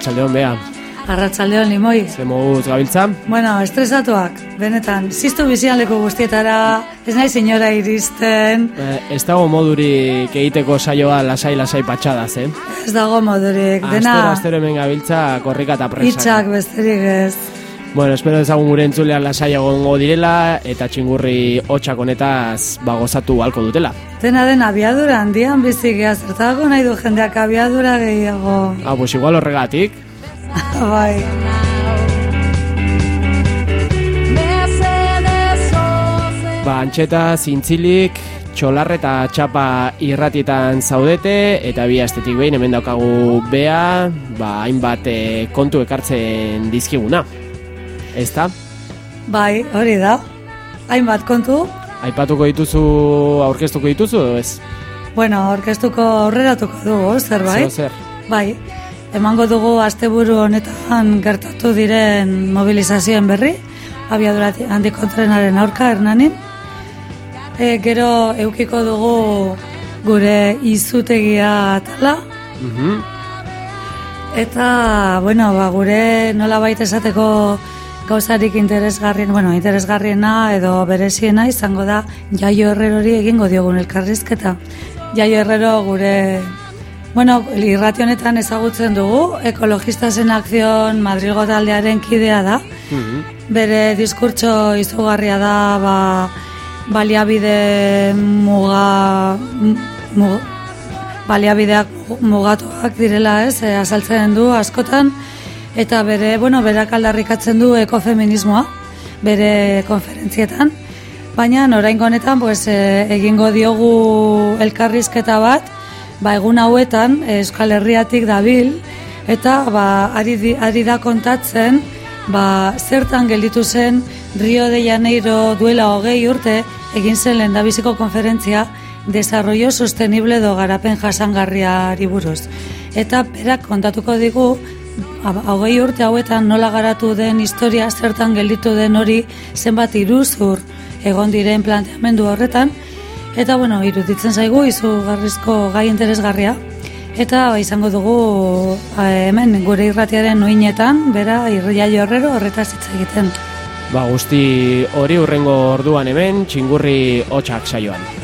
Arratxaldeon bea, Arratzaldeon limoi ze moduz gabiltza? Bueno, estresatuak, benetan, ziztu bizian leku guztietara, ez nahi inora iristen, Eh, ez dago modurik egiteko saioa lasai-lasai patxadaz, eh? ez dago modurik, Astero, dena astero hemen gabiltza korrika eta presak. hitzak besterik ez. Bueno, espero dezagun gure entzulean lasai egongo direla eta txingurri hotxak honetaz bagozatu halko dutela. Dena den abiadura handian bizik geha, zertako nahi du jendeak abiadura gehiago. Ah, pues igual horregatik. bai. Ba, antxeta, zintzilik, txolarre eta txapa irratietan zaudete, eta bi astetik behin hemen daukagu bea, ba, hainbat eh, kontu ekartzen dizkiguna. Ezta? Bai, hori da. Hainbat kontu, Aipatuko dituzu, aurkeztuko dituzu, edo ez? bueno, orkestuko aurreratuko dugu, zerbait. Zer, zer? Bai, emango dugu asteburu honetan gertatu diren mobilizazioen berri, abiadura handiko trenaren aurka hernanin. E, gero eukiko dugu gure izutegia tala, Mhm. eta, bueno, ba, gure nola baita esateko gauzarik interesgarrien, bueno, interesgarriena edo bereziena izango da Jaio Herrerori egingo diogun elkarrizketa. Jaio Herrero gure Bueno, irrati honetan ezagutzen dugu, ekologista zen akzion Madrilgo taldearen kidea da. Mhm. Bere diskurtso izugarria da, ba, baliabide muga, muga, baliabideak mugatuak direla, ez, e, azaltzen du askotan, eta bere, bueno, berak aldarrikatzen du ekofeminismoa, bere konferentzietan, baina oraingo honetan pues, e, egingo diogu elkarrizketa bat, ba, egun hauetan eh, Euskal Herriatik dabil, eta ba, ari, ari da kontatzen, ba, zertan gelditu zen Rio de Janeiro duela hogei urte egin zen lehendabiziko konferentzia Desarrollo Sostenible edo Garapen Jasangarriari buruz. Eta berak kontatuko digu hogei urte hauetan nola garatu den historia zertan gelditu den hori zenbat iruzur egon diren planteamendu horretan. Eta bueno, iruditzen zaigu izugarrizko gai interesgarria. Eta ba, izango dugu eh, hemen gure irratiaren noinetan bera irria jorrero horretaz hitz egiten. Ba, guzti hori urrengo orduan hemen, txingurri hotxak saioan.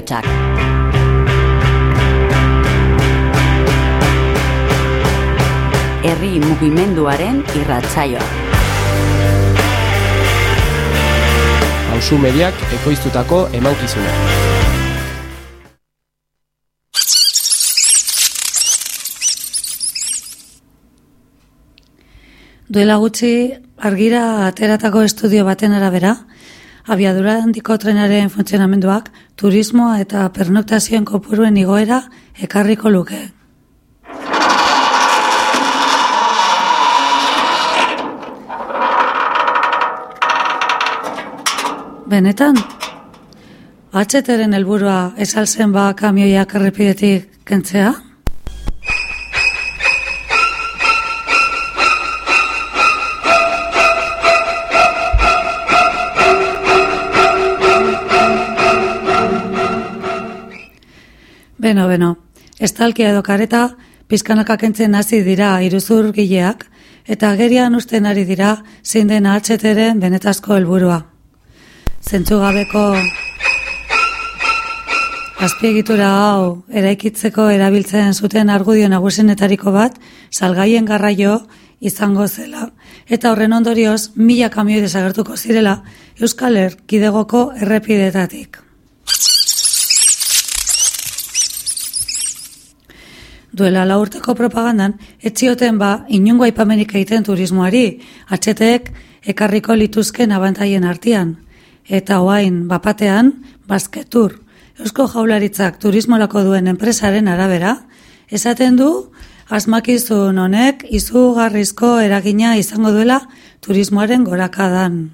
Herriotsak. herri mugimenduaren irratsaioa. Hauzu mediak ekoiztutako emankizuna. Duela gutxi argira ateratako estudio baten arabera, abiadura handiko trenaren funtzionamenduak turismoa eta pernoktazioen kopuruen igoera ekarriko luke. Benetan, HTren helburua esalzen ba kamioiak errepidetik kentzea? Beno, beno, estalkia edo kareta pizkanaka kentzen hasi dira iruzur gileak, eta agerian usten ari dira zein den HTren benetazko helburua. Zentzugabeko azpiegitura hau eraikitzeko erabiltzen zuten argudio nagusenetariko bat salgaien garraio izango zela. Eta horren ondorioz, mila kamioi desagertuko zirela Euskal Erkidegoko errepidetatik. Duela la urteko propagandan, etzioten ba, inungo aipamenik egiten turismoari, atxetek ekarriko lituzken abantaien artean. Eta oain, bapatean, basketur, Eusko jaularitzak turismolako duen enpresaren arabera, esaten du, asmakizun honek izugarrizko eragina izango duela turismoaren gorakadan.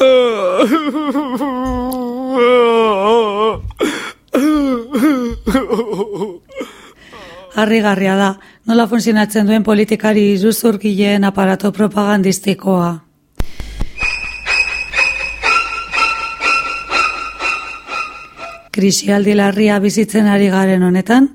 Harrigarria da, nola funtzionatzen duen politikari iruzurgileen aparato propagandistikoa. Krisialdi larria bizitzen ari garen honetan,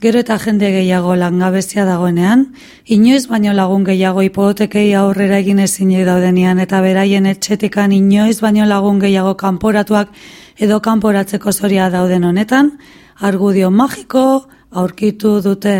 gero eta jende gehiago langabezia dagoenean, inoiz baino lagun gehiago hipotekei aurrera egin ezinik daudenean eta beraien etxetikan inoiz baino lagun gehiago kanporatuak edo kanporatzeko zoria dauden honetan, argudio magiko aurkitu dute.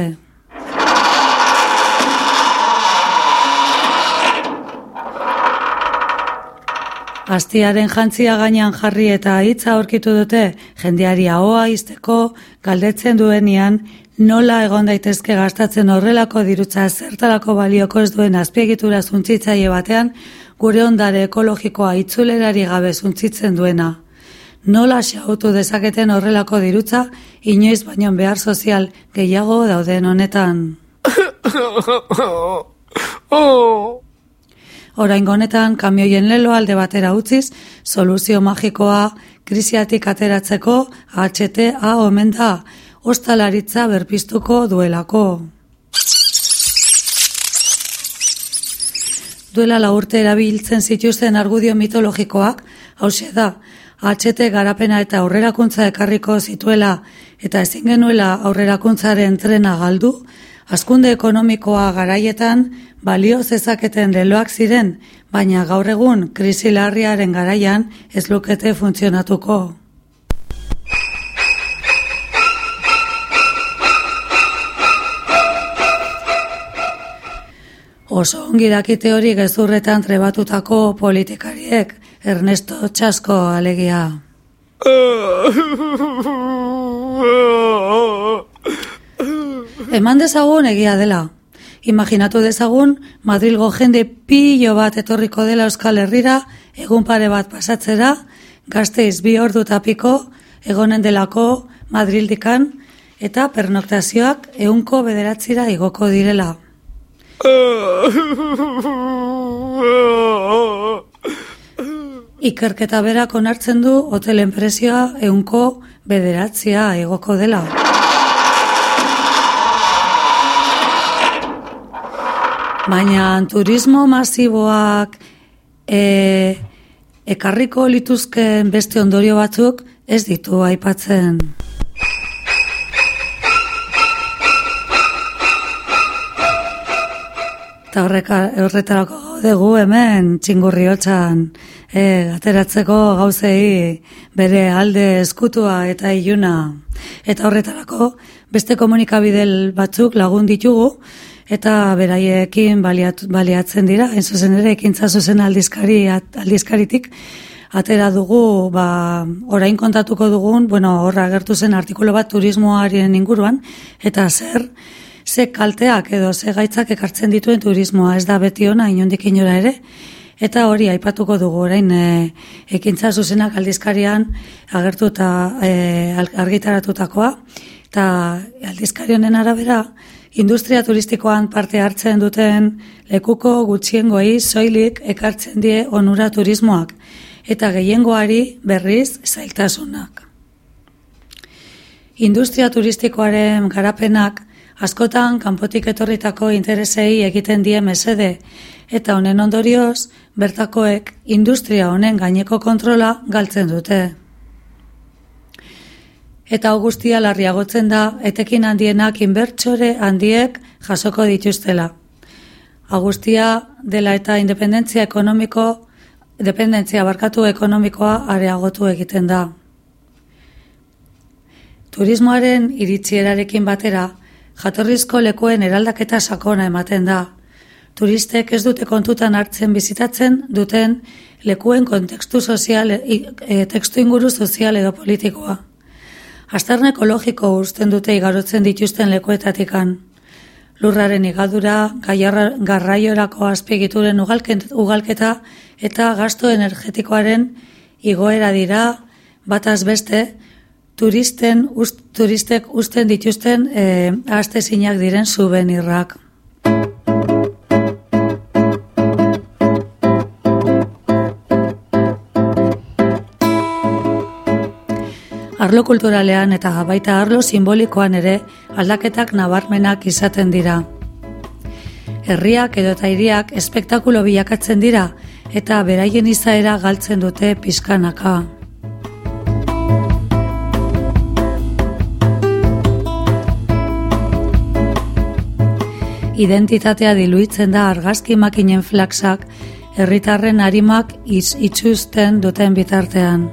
Astiaren jantzia gainean jarri eta hitza aurkitu dute jendeari ahoa izteko galdetzen duenean nola egon daitezke gastatzen horrelako dirutza zertarako balioko ez duen azpiegitura zuntzitzaile batean gure ondare ekologikoa itzulerari gabe zuntzitzen duena. Nola xautu dezaketen horrelako dirutza inoiz baino behar sozial gehiago dauden honetan. Orain honetan kamioien lelo alde batera utziz, soluzio magikoa krisiatik ateratzeko HTA omen da, ostalaritza berpiztuko duelako. Duela la urte erabiltzen zituzten argudio mitologikoak, hause da, HT garapena eta aurrerakuntza ekarriko zituela eta ezin genuela aurrerakuntzaren trena galdu, Azkunde ekonomikoa garaietan balio zezaketen leloak ziren, baina gaur egun krisi larriaren garaian ez lukete funtzionatuko. Oso ongirakite hori gezurretan trebatutako politikariek, Ernesto Txasko alegia. Eman dezagun egia dela. Imaginatu dezagun Madrilgo jende pilo bat etorriko dela Euskal Herrira, egun pare bat pasatzera, gazteiz bi ordu tapiko, egonen delako Madrildikan, eta pernoktazioak eunko bederatzira igoko direla. Ikerketa berak onartzen du hotelen prezioa eunko bederatzia igoko dela. Baina turismo masiboak e, ekarriko lituzken beste ondorio batzuk ez ditu aipatzen. Eta horretarako dugu hemen txingurri hotxan e, ateratzeko gauzei bere alde eskutua eta iluna. Eta horretarako beste komunikabidel batzuk lagun ditugu eta beraiekin baliat, baliatzen dira, hain zuzen ere ekintza zuzen aldizkari, aldizkaritik, atera dugu, ba, orain kontatuko dugun, bueno, horra agertu zen artikulu bat turismoaren inguruan, eta zer, ze kalteak edo ze gaitzak ekartzen dituen turismoa, ez da beti ona inondik inora ere, eta hori aipatuko dugu orain e, ekintza zuzenak aldizkarian agertu eta e, al- argitaratutakoa, eta aldizkari honen arabera, industria turistikoan parte hartzen duten lekuko gutxiengoei soilik ekartzen die onura turismoak, eta gehiengoari berriz zailtasunak. Industria turistikoaren garapenak askotan kanpotik etorritako interesei egiten die mesede eta honen ondorioz bertakoek industria honen gaineko kontrola galtzen dute. Eta guztia larriagotzen da etekin handienak inbertsore handiek jasoko dituztela. Agustia dela eta independentzia ekonomiko, dependentzia barkatu ekonomikoa areagotu egiten da. Turismoaren iritsierarekin batera, jatorrizko lekuen eraldaketa sakona ematen da. Turistek ez dute kontutan hartzen bizitatzen duten lekuen kontekstu sozial, e, tekstu inguru sozial edo politikoa. Aztarna ekologiko usten dute igarotzen dituzten lekuetatikan. Lurraren igadura, garraiorako azpiegituren ugalken- ugalketa eta gasto energetikoaren igoera dira bataz beste turisten ust, turistek usten dituzten eh, ahaztezinak diren subenirrak. Arlo kulturalean eta baita arlo simbolikoan ere aldaketak nabarmenak izaten dira. Herriak edo eta hiriak espektakulo bilakatzen dira eta beraien izaera galtzen dute pizkanaka. Identitatea diluitzen da argazki makinen flaksak herritarren arimak iz, itxusten duten bitartean.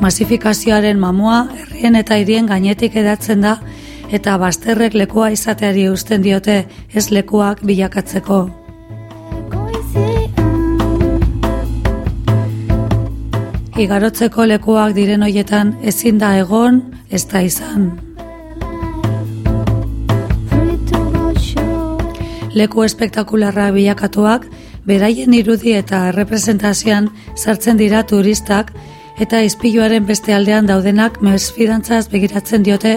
Masifikazioaren mamua herrien eta hirien gainetik edatzen da eta bazterrek lekua izateari uzten diote ez lekuak bilakatzeko. Igarotzeko lekuak diren hoietan ezin da egon, ez da izan. Leku espektakularra bilakatuak, beraien irudi eta errepresentazioan sartzen dira turistak eta izpiluaren beste aldean daudenak mesfidantzaz begiratzen diote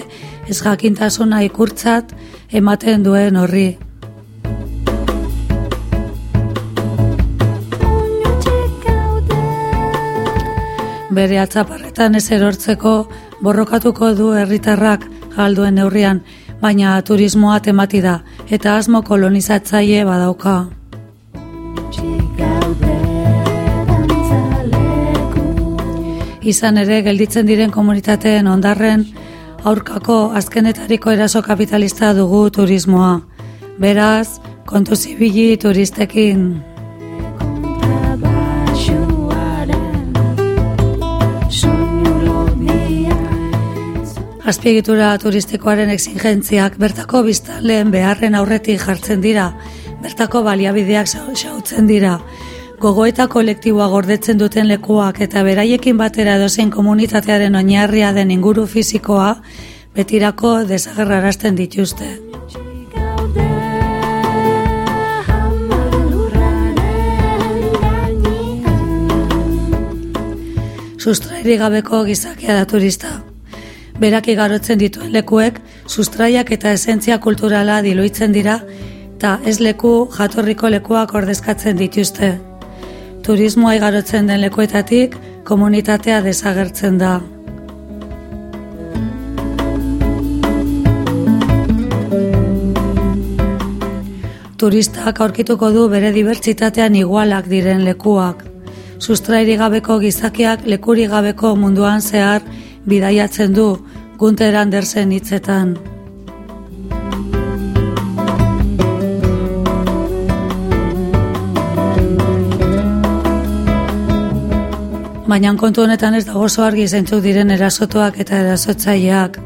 ez jakintasuna ikurtzat ematen duen horri. Bere atzaparretan ez erortzeko borrokatuko du herritarrak galduen neurrian, baina turismoa temati da eta asmo kolonizatzaile badauka. Izan ere gelditzen diren komunitateen ondarren aurkako azkenetariko eraso kapitalista dugu turismoa. Beraz, kontu zibili turistekin. Azpiegitura turistikoaren exigentziak bertako biztanleen beharren aurretik jartzen dira, bertako baliabideak xau- xautzen dira, gogoeta kolektiboa gordetzen duten lekuak eta beraiekin batera edozein komunitatearen oinarria den inguru fisikoa betirako desagerrarazten dituzte. Sustrairi gabeko gizakia da turista. Berak igarotzen dituen lekuek sustraiak eta esentzia kulturala diluitzen dira eta ez leku jatorriko lekuak ordezkatzen dituzte. Turismoa igarotzen den lekuetatik komunitatea desagertzen da. Turistak aurkituko du bere dibertsitatean igualak diren lekuak. Sustrairi gabeko gizakiak lekuri gabeko munduan zehar bidaiatzen du Gunther Andersen hitzetan. Baina kontu honetan ez dago oso argi zeintzuk diren erasotuak eta erasotzaileak.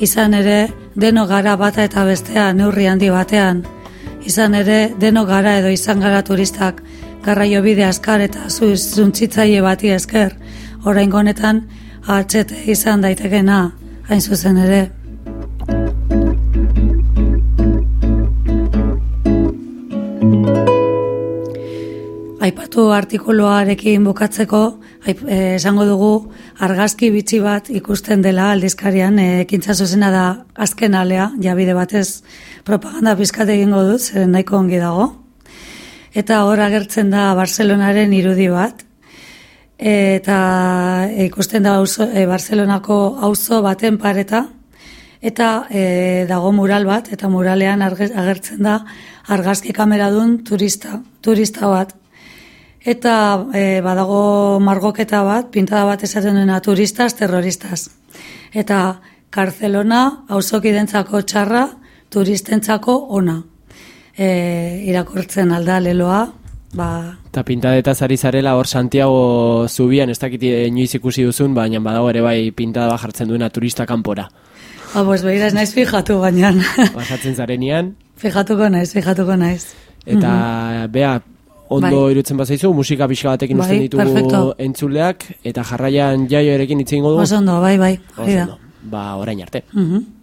Izan ere, deno gara bata eta bestea neurri handi batean. Izan ere, deno gara edo izan gara turistak, garraio bide askar eta zuntzitzaile bati esker, orain honetan HT izan daitekena, hain zuzen ere. Aipatu artikuluarekin bukatzeko, aip, eh, esango dugu argazki bitxi bat ikusten dela aldizkarian, eh, ekintza zuzena da azken alea, jabide batez propaganda pizkat egingo dut, zeren nahiko ongi dago. Eta hor agertzen da Barcelonaren irudi bat, eta ikusten da auzo, e, Barcelonako auzo baten pareta, eta e, dago mural bat, eta muralean agertzen da argazki kameradun turista, turista bat. Eta e, badago margoketa bat, pintada bat esaten duena turistas, terroristas. Eta Barcelona auzokidentzako txarra, turistentzako ona. E, irakurtzen alda leloa, ba, Eta pintadetaz ari zarela hor Santiago zubian, ez dakit inoiz ikusi duzun, baina badago ere bai pintada jartzen duena turista kanpora. ah, pues begira ez naiz fijatu baina. Pasatzen zarenean, fijatuko naiz, fijatuko naiz. eta bea, ondo. Bai. irutzen bazaizu, musika pixka batekin Bai, ditugu perfecto. entzuleak, eta jarraian jaioarekin hitz egingo dugu. Oso ondo, bai, bai, Oso ondo. Ba, orain arte. Mhm. It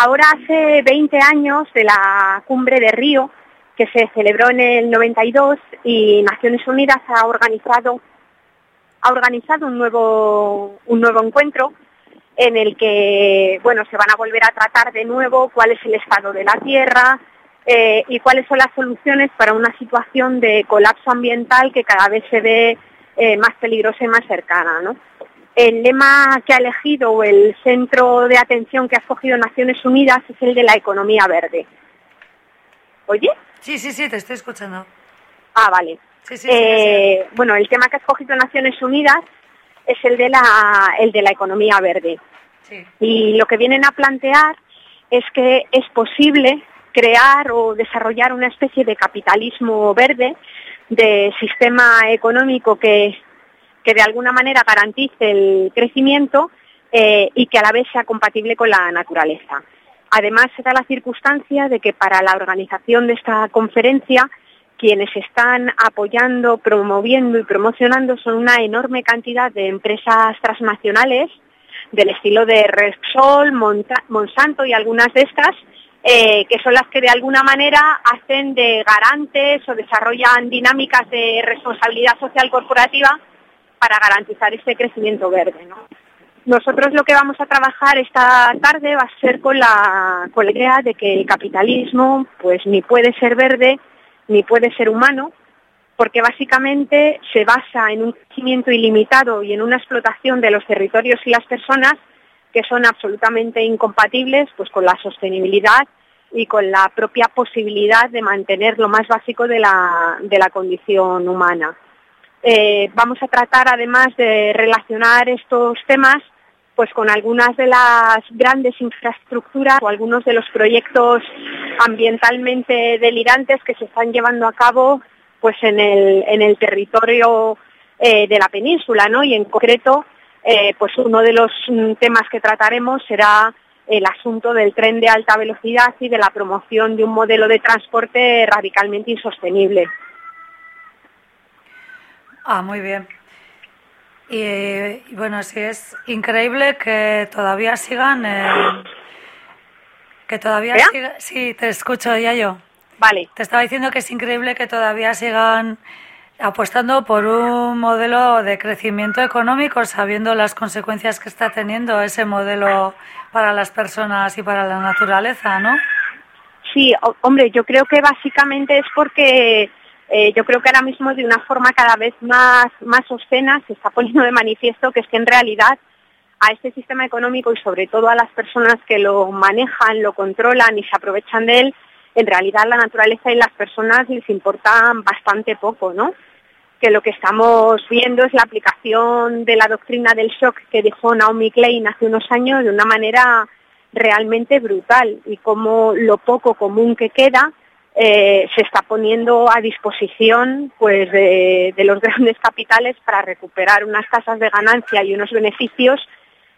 ahora hace 20 años de la cumbre de Río, que se celebró en el 92 y Naciones Unidas ha organizado ha organizado un nuevo un nuevo encuentro en el que bueno se van a volver a tratar de nuevo cuál es el estado de la tierra eh, y cuáles son las soluciones para una situación de colapso ambiental que cada vez se ve eh, más peligrosa y más cercana, ¿no? El lema que ha elegido o el centro de atención que ha escogido Naciones Unidas es el de la economía verde. ¿Oye? Sí, sí, sí, te estoy escuchando. Ah, vale. Sí, sí, sí, Eh, bueno, el tema que ha escogido Naciones Unidas es el de la, el de la economía verde. sí. Y lo que vienen a plantear es que es posible crear o desarrollar una especie de capitalismo verde, de sistema económico que, que de alguna manera garantice el crecimiento eh, y que a la vez sea compatible con la naturaleza. Además, se da la circunstancia de que para la organización de esta conferencia, quienes están apoyando, promoviendo y promocionando son una enorme cantidad de empresas transnacionales del estilo de Repsol, Monsanto y algunas de estas, eh, que son las que de alguna manera hacen de garantes o desarrollan dinámicas de responsabilidad social corporativa para garantizar ese crecimiento verde. ¿no? Nosotros lo que vamos a trabajar esta tarde va a ser con la, con la idea de que el capitalismo pues ni puede ser verde ni puede ser humano, porque básicamente se basa en un crecimiento ilimitado y en una explotación de los territorios y las personas que son absolutamente incompatibles pues con la sostenibilidad y con la propia posibilidad de mantener lo más básico de la, de la condición humana. Eh, vamos a tratar además de relacionar estos temas pues con algunas de las grandes infraestructuras o algunos de los proyectos ambientalmente delirantes que se están llevando a cabo pues en el, en el territorio eh, de la península, ¿no? Y en concreto, eh, pues uno de los mm, temas que trataremos será el asunto del tren de alta velocidad y de la promoción de un modelo de transporte radicalmente insostenible. Ah, muy bien. Y, y bueno, sí, es increíble que todavía sigan. eh, que todavía ¿Vea? siga- Sí, te escucho ya yo. Vale. Te estaba diciendo que es increíble que todavía sigan apostando por un modelo de crecimiento económico, sabiendo las consecuencias que está teniendo ese modelo para las personas y para la naturaleza, ¿no? Sí, hombre, yo creo que básicamente es porque eh, yo creo que ahora mismo de una forma cada vez más, más obscena se está poniendo de manifiesto que es que en realidad a este sistema económico y sobre todo a las personas que lo manejan, lo controlan y se aprovechan de él, en realidad la naturaleza y las personas les importan bastante poco, ¿no? Que lo que estamos viendo es la aplicación de la doctrina del shock que dijo Naomi Klein hace unos años de una manera realmente brutal y como lo poco común que queda eh, se está poniendo a disposición pues de, los grandes capitales para recuperar unas tasas de ganancia y unos beneficios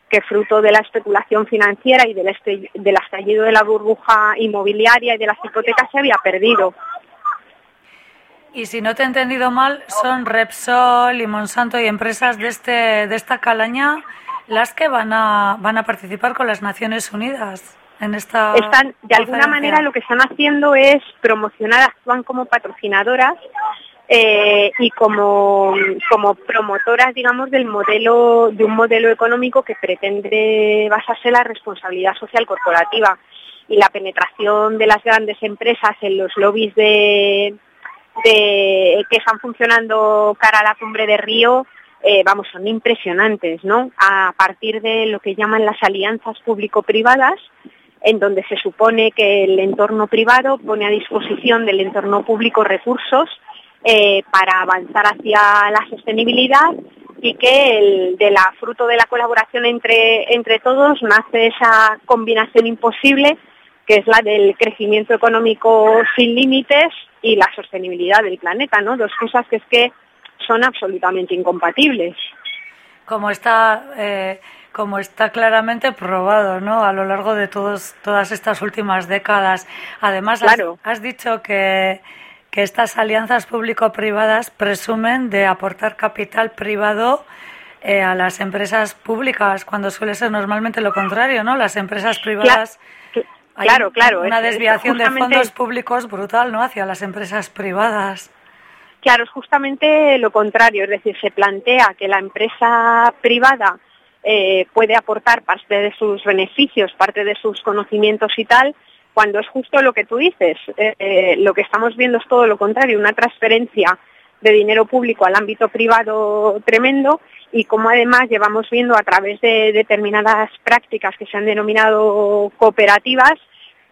que fruto de la especulación financiera y del, este- del estallido de la burbuja inmobiliaria y de las hipotecas se había perdido. Y si no te he entendido mal, son Repsol y Monsanto y empresas de este de esta calaña las que van a van a participar con las Naciones Unidas en esta Están, de alguna manera lo que están haciendo es promocionar, actúan como patrocinadoras eh, y como, como promotoras, digamos, del modelo, de un modelo económico que pretende basarse en la responsabilidad social corporativa y la penetración de las grandes empresas en los lobbies de, de que están funcionando cara a la cumbre de Río, eh, vamos, son impresionantes, ¿no? A partir de lo que llaman las alianzas público-privadas, en donde se supone que el entorno privado pone a disposición del entorno público recursos eh, para avanzar hacia la sostenibilidad y que el, de la fruto de la colaboración entre, entre todos nace esa combinación imposible que es la del crecimiento económico sin límites y la sostenibilidad del planeta, ¿no? Dos cosas que es que son absolutamente incompatibles. como está eh, como está claramente probado no a lo largo de todos todas estas últimas décadas además has- Claro. has, dicho que que estas alianzas público-privadas presumen de aportar capital privado eh, a las empresas públicas cuando suele ser normalmente lo contrario no las empresas privadas Cla- Hay Claro, claro, Una es- es desviación de fondos públicos brutal, ¿no? Hacia las empresas privadas. Claro, es justamente lo contrario, es decir, se plantea que la empresa privada eh, puede aportar parte de sus beneficios, parte de sus conocimientos y tal, cuando es justo lo que tú dices. Eh, eh, lo que estamos viendo es todo lo contrario, una transferencia de dinero público al ámbito privado tremendo y como además llevamos viendo a través de determinadas prácticas que se han denominado cooperativas,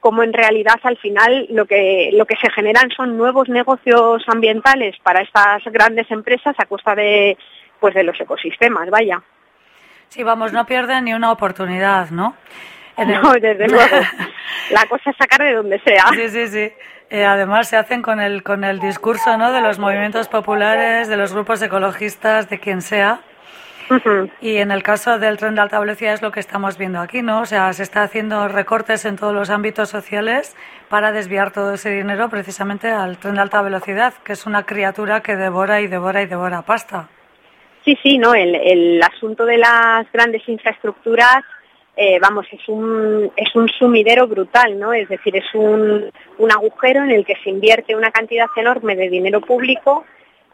como en realidad al final lo que, lo que se generan son nuevos negocios ambientales para estas grandes empresas a costa de, pues de los ecosistemas, vaya. Sí, vamos, no pierden ni una oportunidad, ¿no? En el- No, desde luego. La cosa es sacar de donde sea. Sí, sí, sí. Eh, además se hacen con el, con el discurso, ¿no? De los movimientos populares, de los grupos ecologistas, de quien sea. Y en el caso del tren de alta velocidad es lo que estamos viendo aquí, ¿no? O sea, se está haciendo recortes en todos los ámbitos sociales para desviar todo ese dinero precisamente al tren de alta velocidad, que es una criatura que devora y devora y devora pasta. Sí, sí, no, el, el asunto de las grandes infraestructuras, eh, vamos, es un, es un sumidero brutal, ¿no? Es decir, es un, un agujero en el que se invierte una cantidad enorme de dinero público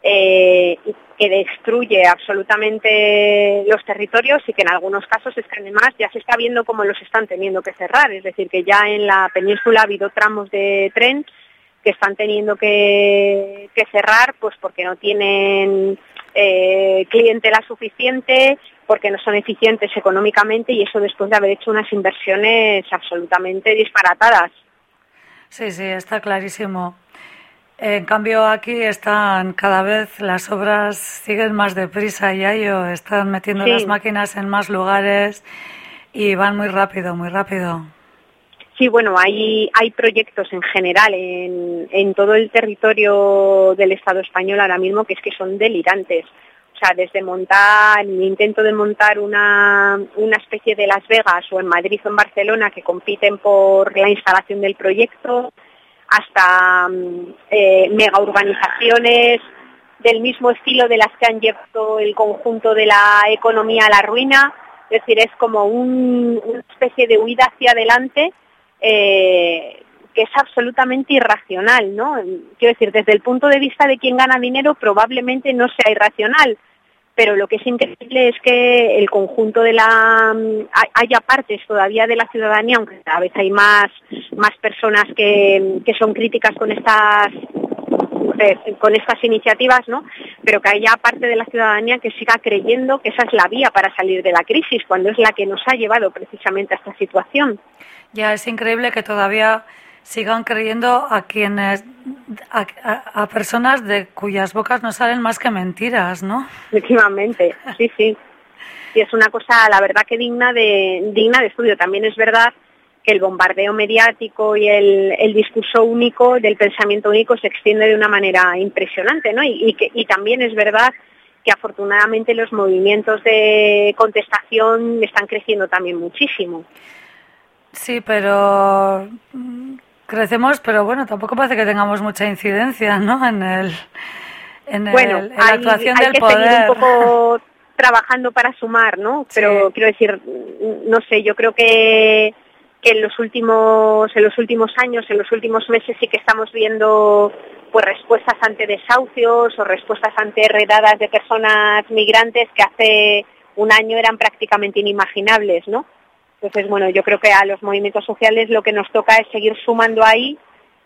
eh, que destruye absolutamente los territorios y que en algunos casos es que además ya se está viendo cómo los están teniendo que cerrar. Es decir, que ya en la península ha habido tramos de tren que están teniendo que, que cerrar pues porque no tienen eh, clientela suficiente, porque no son eficientes económicamente y eso después de haber hecho unas inversiones absolutamente disparatadas. Sí, sí, está clarísimo. En cambio aquí están cada vez las obras siguen más deprisa y ello están metiendo Sí. las máquinas en más lugares y van muy rápido, muy rápido. Sí, bueno, hay, hay proyectos en general en, en todo el territorio del Estado español ahora mismo que es que son delirantes. O sea, desde montar, el intento de montar una, una especie de Las Vegas o en Madrid o en Barcelona que compiten por la instalación del proyecto, hasta mm, eh, mega urbanizaciones del mismo estilo de las que han llevado el conjunto de la economía a la ruina. Es decir, es como un- una especie de huida hacia adelante eh, que es absolutamente irracional, ¿no? Quiero decir, desde el punto de vista de quien gana dinero probablemente no sea irracional, pero lo que es increíble es que el conjunto de la mm, hay- haya partes todavía de la ciudadanía, aunque cada vez hay más más personas que, que son críticas con estas eh, con estas iniciativas, ¿no? Pero que haya parte de la ciudadanía que siga creyendo que esa es la vía para salir de la crisis, cuando es la que nos ha llevado precisamente a esta situación. Ya es increíble que todavía sigan creyendo a quienes, a, a- a personas de cuyas bocas no salen más que mentiras, ¿no? Efectivamente, sí, sí. Y es una cosa, la verdad, que digna de, digna de estudio. También es verdad que el bombardeo mediático y el, el discurso único del pensamiento único se extiende de una manera impresionante, ¿no? Y, y que, y también es verdad que afortunadamente los movimientos de contestación están creciendo también muchísimo. Sí, pero mm, crecemos, pero bueno, tampoco parece que tengamos mucha incidencia, ¿no? En el, en, el- bueno, en la hay, actuación hay del que poder. seguir un poco trabajando para sumar, ¿no? Pero Sí. quiero decir, no sé, yo creo que en los últimos en los últimos años, en los últimos meses sí que estamos viendo pues respuestas ante desahucios o respuestas ante redadas de personas migrantes que hace un año eran prácticamente inimaginables, ¿no? Entonces, bueno, yo creo que a los movimientos sociales lo que nos toca es seguir sumando ahí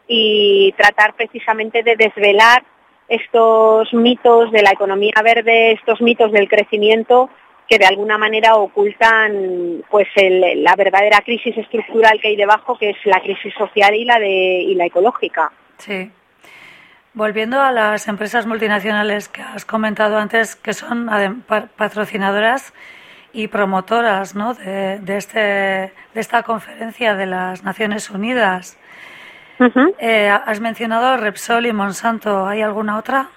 y tratar precisamente de desvelar estos mitos de la economía verde, estos mitos del crecimiento que de alguna manera ocultan pues el- la verdadera crisis estructural que hay debajo, que es la crisis social y la de y la ecológica. Sí. Volviendo a las empresas multinacionales que has comentado antes, que son patrocinadoras y promotoras ¿no? de, de, este, de esta conferencia de las Naciones Unidas. Eh, has mencionado Repsol y Monsanto. ¿Hay alguna otra?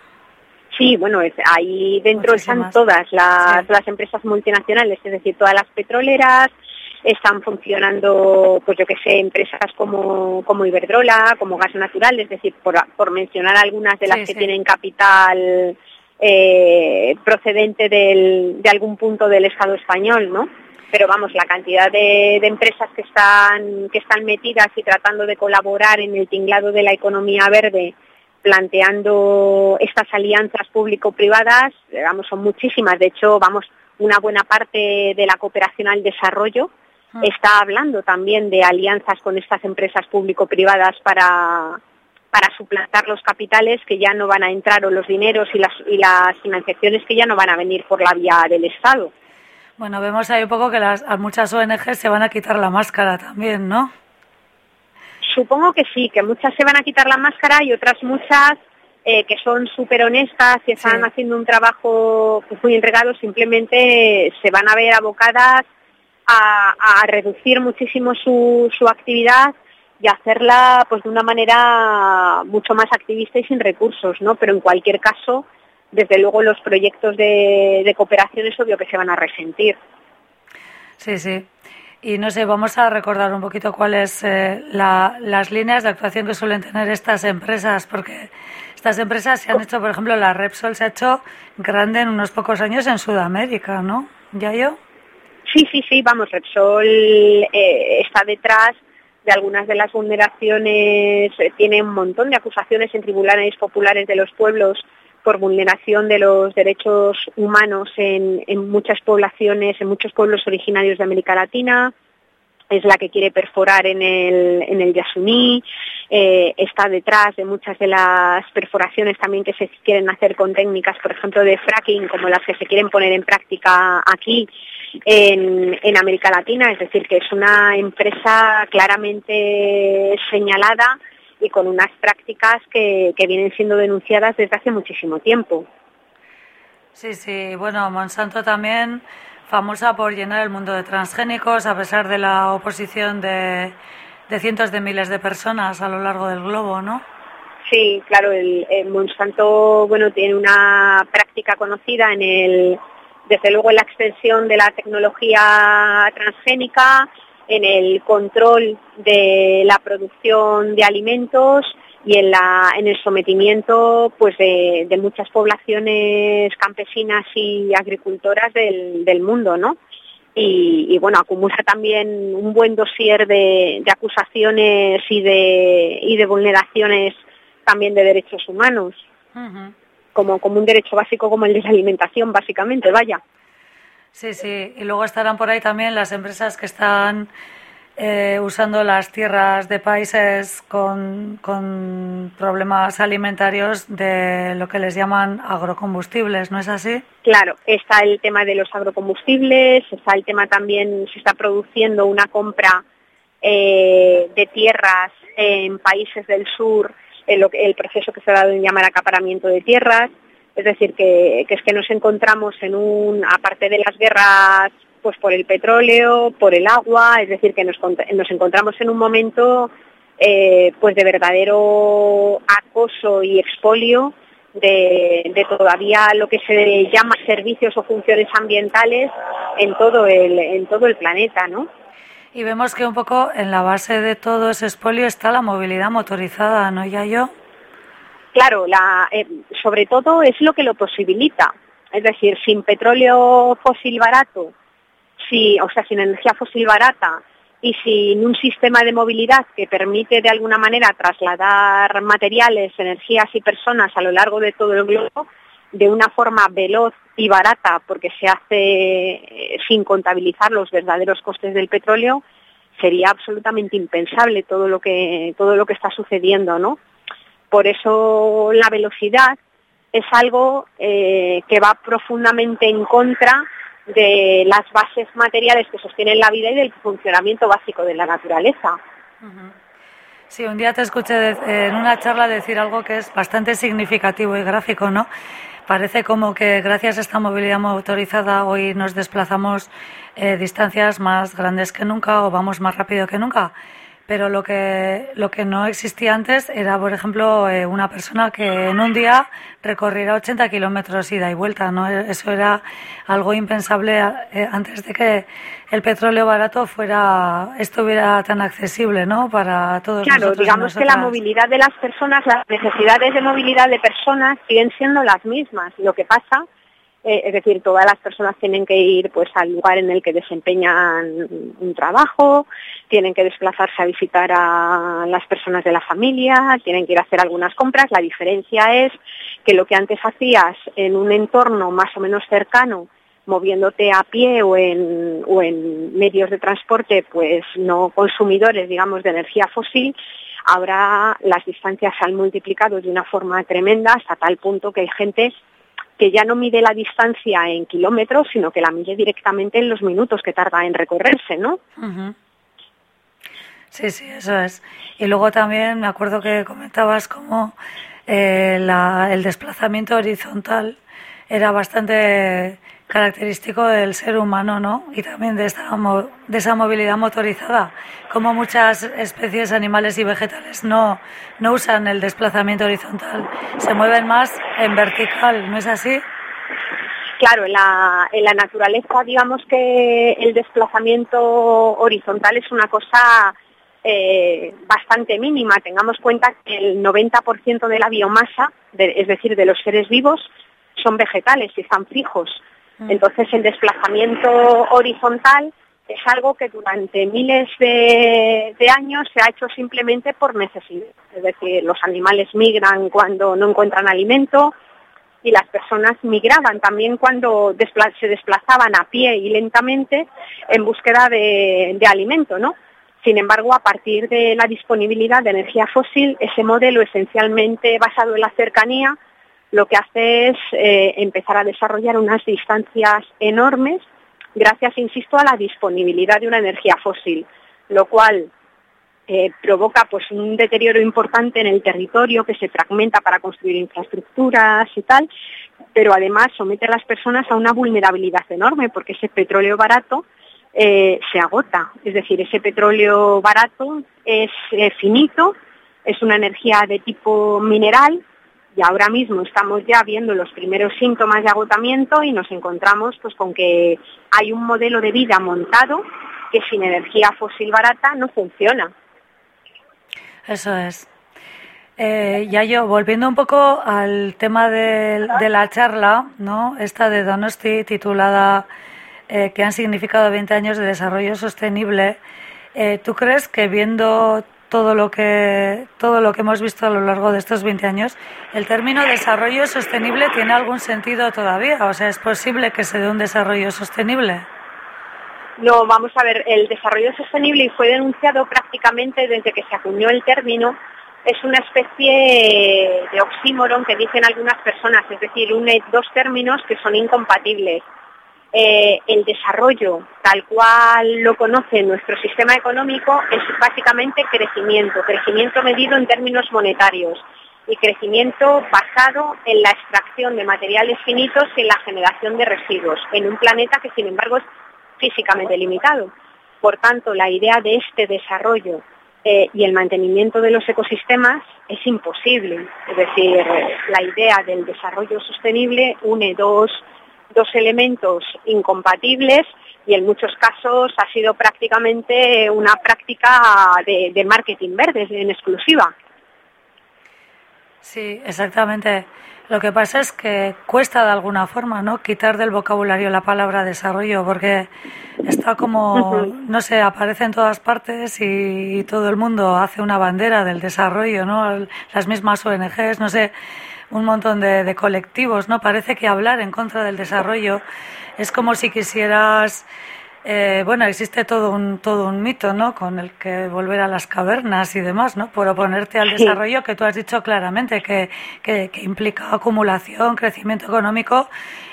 Sí, bueno, es, ahí dentro Muchísimas. están todas las, Sí. las empresas multinacionales, es decir, todas las petroleras, están funcionando, pues yo que sé, empresas como, como Iberdrola, como Gas Natural, es decir, por, por mencionar algunas de las Sí, que sí. tienen capital eh, procedente del- de algún punto del Estado español, ¿no? pero vamos, la cantidad de, de empresas que están, que están metidas y tratando de colaborar en el tinglado de la economía verde, planteando estas alianzas público-privadas, eh, vamos, son muchísimas. De hecho, vamos, una buena parte de la cooperación al desarrollo Ah. está hablando también de alianzas con estas empresas público-privadas para, para suplantar los capitales que ya no van a entrar o los dineros y las, y las financiaciones que ya no van a venir por la vía del Estado. Bueno, vemos ahí un poco que las, a muchas ONG se van a quitar la máscara también, ¿no? Supongo que sí, que muchas se van a quitar la máscara y otras muchas eh, que son súper honestas y están Sí. haciendo un trabajo pues, muy entregado, simplemente se van a ver abocadas a, a reducir muchísimo su, su actividad y hacerla pues de una manera mucho más activista y sin recursos, ¿no? Pero en cualquier caso, desde luego los proyectos de, de cooperación es obvio que se van a resentir. Sí, sí. Y no sé, vamos a recordar un poquito cuáles eh, la- las líneas de actuación que suelen tener estas empresas, porque estas empresas se han hecho, por ejemplo, la Repsol se ha hecho grande en unos pocos años en Sudamérica, ¿no? ¿Ya yo? Sí, sí, sí, vamos, Repsol eh, está detrás de algunas de las vulneraciones, eh, tiene un montón de acusaciones en tribunales populares de los pueblos por vulneración de los derechos humanos en, muchas poblaciones, en muchos pueblos originarios de América Latina. Es la que quiere perforar en el, en el Yasuní, eh, está detrás de muchas de las perforaciones también que se quieren hacer con técnicas, por ejemplo, de fracking, como las que se quieren poner en práctica aquí en América Latina, es decir, que es una empresa claramente señalada y con unas prácticas que, que vienen siendo denunciadas desde hace muchísimo tiempo. Sí, sí. Bueno, Monsanto también famosa por llenar el mundo de transgénicos a pesar de la oposición de, de cientos de miles de personas a lo largo del globo, ¿no? Sí, claro, el, el Monsanto bueno tiene una práctica conocida en el desde luego en la extensión de la tecnología transgénica, en el control de la producción de alimentos y en, la, en el sometimiento pues de, de muchas poblaciones campesinas y agricultoras del, del mundo, ¿no? Y, y, bueno, acumula también un buen dossier de, de acusaciones y de, y de vulneraciones también de derechos humanos, como, como un derecho básico como el de la alimentación, básicamente, vaya. Sí, sí. Y luego estarán por ahí también las empresas que están eh, usando las tierras de países con, con problemas alimentarios de lo que les llaman agrocombustibles, ¿no es así? Claro, está el tema de los agrocombustibles, está el tema también, se está produciendo una compra eh, de tierras en países del sur, el, el proceso que se ha dado en llamar acaparamiento de tierras, es decir, que, es que nos encontramos en un, aparte de las guerras pues por el petróleo, por el agua, es decir, que nos, cont- nos encontramos en un momento eh, pues de verdadero acoso y expolio de, todavía lo que se llama servicios o funciones ambientales en todo el, en todo el planeta, ¿no? Y vemos que un poco en la base de todo ese expolio está la movilidad motorizada, ¿no, ya yo? Claro, la, eh, sobre todo es lo que lo posibilita. Es decir, sin petróleo fósil barato, si, o sea, sin energía fósil barata y sin un sistema de movilidad que permite de alguna manera trasladar materiales, energías y personas a lo largo de todo el globo de una forma veloz y barata, porque se hace eh, sin contabilizar los verdaderos costes del petróleo, sería absolutamente impensable todo lo que todo lo que está sucediendo, ¿no? Por eso la velocidad es algo eh, que va profundamente en contra de las bases materiales que sostienen la vida y del funcionamiento básico de la naturaleza. Sí, un día te escuché de- en una charla decir algo que es bastante significativo y gráfico, ¿no? Parece como que gracias a esta movilidad motorizada hoy nos desplazamos eh, distancias más grandes que nunca o vamos más rápido que nunca. Pero lo que, lo que no existía antes era, por ejemplo, eh, una persona que en un día recorriera 80 kilómetros ida y vuelta, ¿no? Eso era algo impensable eh, antes de que el petróleo barato fuera, estuviera tan accesible, ¿no? Para todos Claro, nosotros digamos que la movilidad de las personas, las necesidades de movilidad de personas siguen siendo las mismas. Lo que pasa eh, es decir, todas las personas tienen que ir pues al lugar en el que desempeñan un trabajo, tienen que desplazarse a visitar a las personas de la familia, tienen que ir a hacer algunas compras. La diferencia es que lo que antes hacías en un entorno más o menos cercano, moviéndote a pie o en, o en medios de transporte, pues no consumidores, digamos, de energía fósil, ahora las distancias se han multiplicado de una forma tremenda hasta tal punto que hay gente que ya no mide la distancia en kilómetros, sino que la mide directamente en los minutos que tarda en recorrerse, ¿no? Ujú. Sí, sí, eso es. Y luego también me acuerdo que comentabas cómo eh, la- el desplazamiento horizontal era bastante característico del ser humano, ¿no? Y también de, esta de esa movilidad motorizada, como muchas especies animales y vegetales no, no usan el desplazamiento horizontal, se mueven más en vertical, ¿no es así? Claro, en la, en la naturaleza, digamos que el desplazamiento horizontal es una cosa eh, bastante mínima. Tengamos cuenta que el 90% de la biomasa, es decir, de los seres vivos, son vegetales y están fijos. Entonces, el desplazamiento horizontal es algo que durante miles de, años se ha hecho simplemente por necesidad. Es decir, los animales migran cuando no encuentran alimento, y las personas migraban también cuando se desplazaban a pie y lentamente en búsqueda de, de alimento, ¿no? Sin embargo, a partir de la disponibilidad de energía fósil, ese modelo esencialmente basado en la cercanía, lo que hace es eh, empezar a desarrollar unas distancias enormes gracias, insisto, a la disponibilidad de una energía fósil, lo cual eh, provoca pues un deterioro importante en el territorio que se fragmenta para construir infraestructuras y tal, pero además somete a las personas a una vulnerabilidad enorme porque ese petróleo barato eh, se agota, es decir, ese petróleo barato es finito, es una energía de tipo mineral y ahora mismo estamos ya viendo los primeros síntomas de agotamiento y nos encontramos pues con que hay un modelo de vida montado que sin energía fósil barata no funciona. Eso es. Eh, ya yo, volviendo un poco al tema de, de la charla, ¿no? Esta de Donosti titulada eh, que han significado 20 años de desarrollo sostenible, eh, ¿tú crees que viendo todo lo que todo lo que hemos visto a lo largo de estos 20 años, el término desarrollo sostenible tiene algún sentido todavía? O sea, ¿es posible que se dé un desarrollo sostenible? No, vamos a ver, el desarrollo sostenible fue denunciado prácticamente desde que se acuñó el término, es una especie de oxímoron que dicen algunas personas, es decir, une dos términos que son incompatibles. Eh, el desarrollo, tal cual lo conoce nuestro sistema económico, es básicamente crecimiento, crecimiento medido en términos monetarios y crecimiento basado en la extracción de materiales finitos y en la generación de residuos, en un planeta que sin embargo es físicamente limitado. Por tanto, la idea de este desarrollo eh, y el mantenimiento de los ecosistemas es imposible. Es decir, eh, la idea del desarrollo sostenible une dos, dos elementos incompatibles y en muchos casos ha sido prácticamente una práctica de, de marketing verde en exclusiva. Sí, exactamente. Lo que pasa es que cuesta de alguna forma, ¿no? Quitar del vocabulario la palabra desarrollo, porque está como, no sé, aparece en todas partes y, y todo el mundo hace una bandera del desarrollo, ¿no? Las mismas ONGs, no sé, un montón de, de colectivos, ¿no? Parece que hablar en contra del desarrollo es como si quisieras eh, bueno, existe todo un, todo un mito, ¿no? Con el que volver a las cavernas y demás, ¿no? Por oponerte al Sí. desarrollo que tú has dicho claramente, que, que, que implica acumulación, crecimiento económico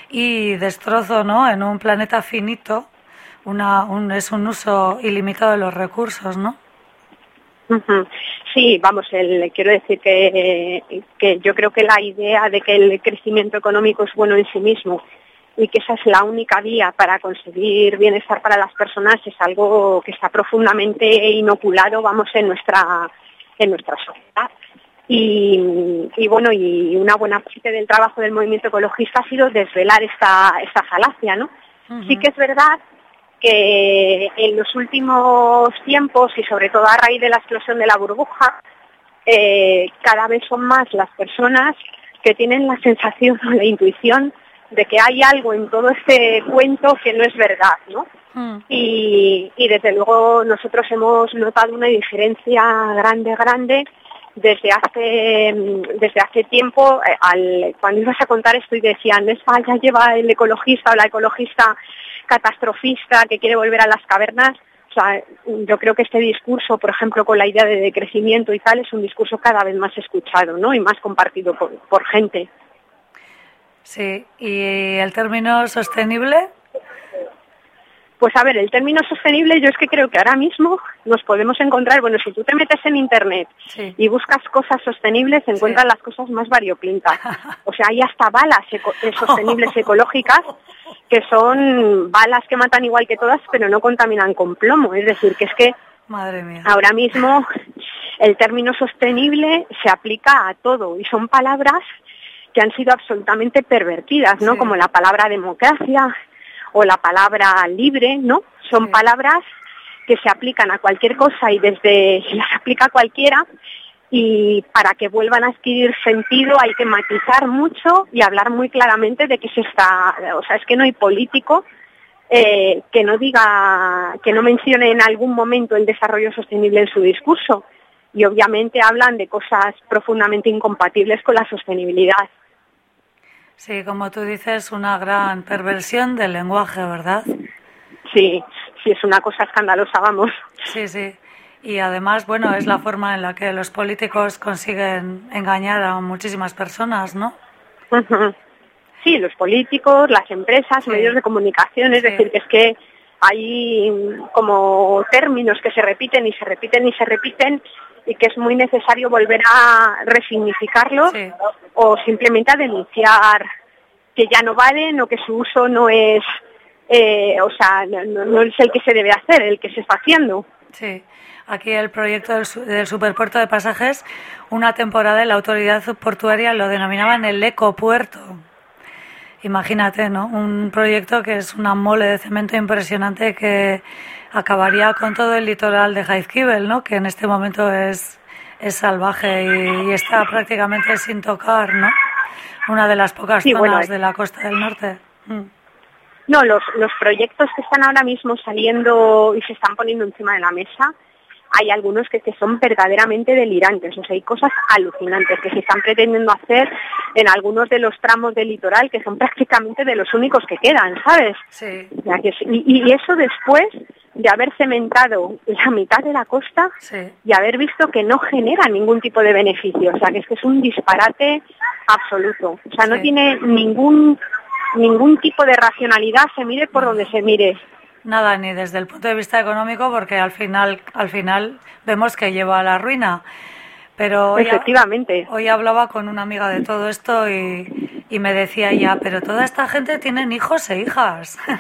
y destrozo, ¿no? En un planeta finito, una, un, es un uso ilimitado de los recursos, ¿no? Sí, vamos, el, quiero decir que, que yo creo que la idea de que el crecimiento económico es bueno en sí mismo y que esa es la única vía para conseguir bienestar para las personas es algo que está profundamente inoculado, vamos, en nuestra, en nuestra sociedad. Y, y bueno, y una buena parte del trabajo del movimiento ecologista ha sido desvelar esta, esta falacia, ¿no? Sí que es verdad que en los últimos tiempos y sobre todo a raíz de la explosión de la burbuja, eh, cada vez son más las personas que tienen la sensación o la intuición de que hay algo en todo este cuento que no es verdad, ¿no? Mm. y, y desde luego nosotros hemos notado una diferencia grande, grande desde hace desde hace tiempo eh, al, cuando ibas a contar esto y decían esa ya lleva el ecologista o la ecologista catastrofista que quiere volver a las cavernas o sea, yo creo que este discurso, por ejemplo, con la idea de decrecimiento y tal, es un discurso cada vez más escuchado, ¿no? Y más compartido por, por gente. Sí, ¿y el término sostenible? Pues a ver, el término sostenible yo es que creo que ahora mismo nos podemos encontrar, bueno, si tú te metes en internet Sí. y buscas cosas sostenibles, encuentras las cosas más variopintas. O sea, hay hasta balas eco- eh, sostenibles ecológicas que son balas que matan igual que todas, pero no contaminan con plomo. Es decir, que es que Madre mía. ahora mismo el término sostenible se aplica a todo y son palabras que han sido absolutamente pervertidas, ¿no? Sí. Como la palabra democracia o la palabra libre, ¿no? Son Sí. palabras que se aplican a cualquier cosa y desde las aplica cualquiera y para que vuelvan a adquirir sentido hay que matizar mucho y hablar muy claramente de que se está, o sea, es que no hay político eh, que no diga, que no mencione en algún momento el desarrollo sostenible en su discurso. Y obviamente hablan de cosas profundamente incompatibles con la sostenibilidad. Sí, como tú dices, una gran perversión del lenguaje, ¿verdad? Sí, sí, es una cosa escandalosa, vamos. Sí, sí. Y además, bueno, es la forma en la que los políticos consiguen engañar a muchísimas personas, ¿no? Sí, los políticos, las empresas, Sí. medios de comunicación, es Sí. decir, que es que hay como términos que se repiten y se repiten y se repiten y que es muy necesario volver a resignificarlos Sí. o simplemente a denunciar que ya no valen o que su uso no es, eh, o sea, no, es el que se debe hacer, el que se está haciendo. Sí. Aquí el proyecto del, del superpuerto de pasajes, una temporada la autoridad portuaria lo denominaban el ecopuerto. Imagínate, ¿no? Un proyecto que es una mole de cemento impresionante que acabaría con todo el litoral de Jaizkibel, ¿no? Que en este momento es, es salvaje y, y está prácticamente sin tocar, ¿no? Una de las pocas Sí, zonas bueno, de la costa del norte. Mm. No, los, los proyectos que están ahora mismo saliendo y se están poniendo encima de la mesa, hay algunos que, que son verdaderamente delirantes, o sea, hay cosas alucinantes que se están pretendiendo hacer en algunos de los tramos del litoral que son prácticamente de los únicos que quedan, ¿sabes? Sí, y, y eso después de haber cementado la mitad de la costa sí. y haber visto que no genera ningún tipo de beneficio. O sea, que es que es un disparate absoluto. O sea, no Sí. tiene ningún ningún tipo de racionalidad, se mire por donde se mire. Nada, ni desde el punto de vista económico, porque al final, al final vemos que lleva a la ruina. Pero hoy, Efectivamente. hoy hablaba con una amiga de todo esto y, y me decía ella, pero toda esta gente tienen hijos e hijas.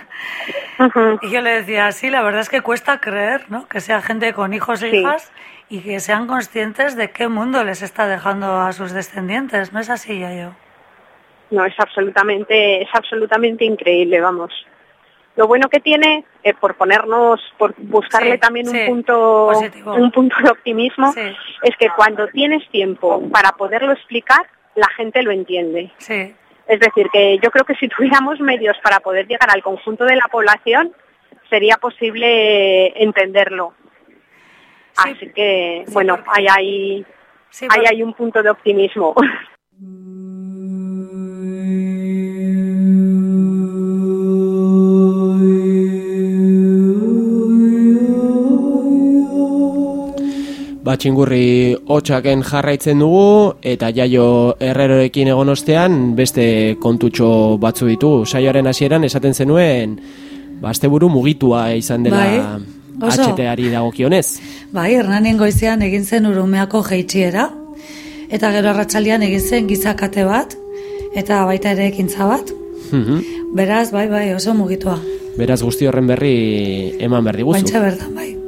Y yo le decía, sí, la verdad es que cuesta creer, ¿no? Que sea gente con hijos e Sí. hijas y que sean conscientes de qué mundo les está dejando a sus descendientes. ¿No es así, yo? No, es absolutamente, es absolutamente increíble, vamos. Lo bueno que tiene, eh, por ponernos, por buscarle Sí, también sí, un punto, positivo. un punto de optimismo, Sí. es que cuando tienes tiempo para poderlo explicar, la gente lo entiende. Sí, Es decir, que yo creo que si tuviéramos medios para poder llegar al conjunto de la población, sería posible entenderlo. Sí, Así que, bueno, ahí hay, ahí hay un punto de optimismo. Batxingurri hotxaken jarraitzen dugu eta jaio herrerorekin egon ostean beste kontutxo batzu ditugu. Saioaren hasieran esaten zenuen ba, asteburu mugitua izan dela Bai, oso. HTari dagokionez. Bai, Hernanien goizean egin zen urumeako jeitxiera, eta gero arratsaldean egin zen gizakate bat, eta baita ere ekintza bat. Mhm. Beraz, bai, bai, oso mugitua. Beraz guzti horren berri eman behar diguzu. Bantxe berdan, bai.